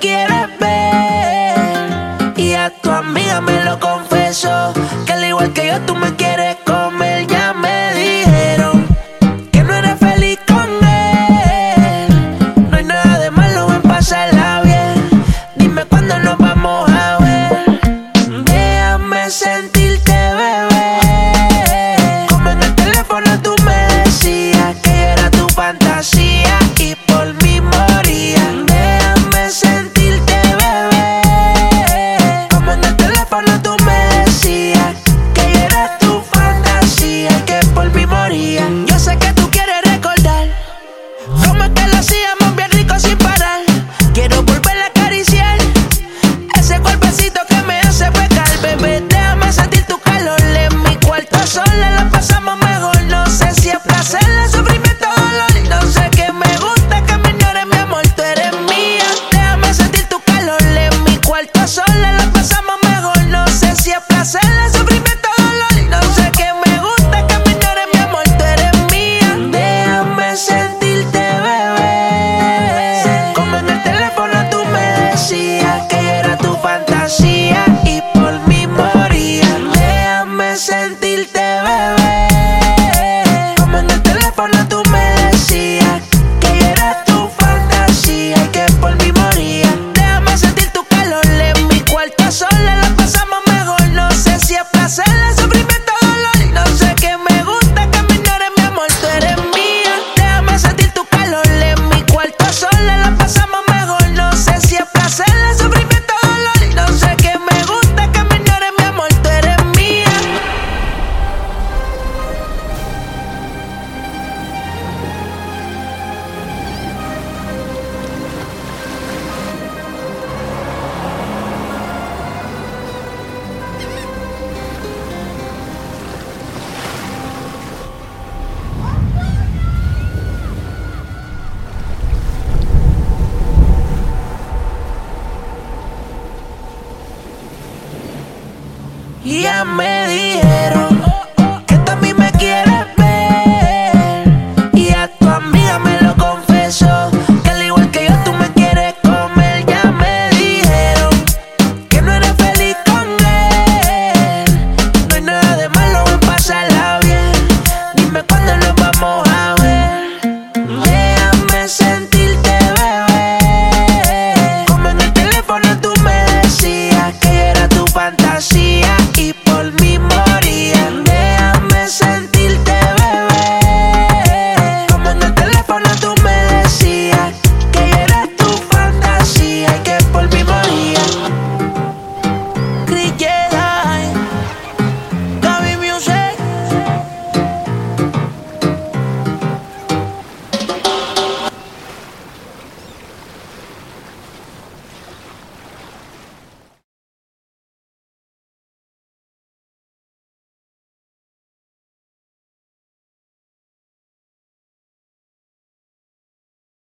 quieres ver. Y a tu amiga me lo confesó. Que al igual que yo, tú me quieres me dijeron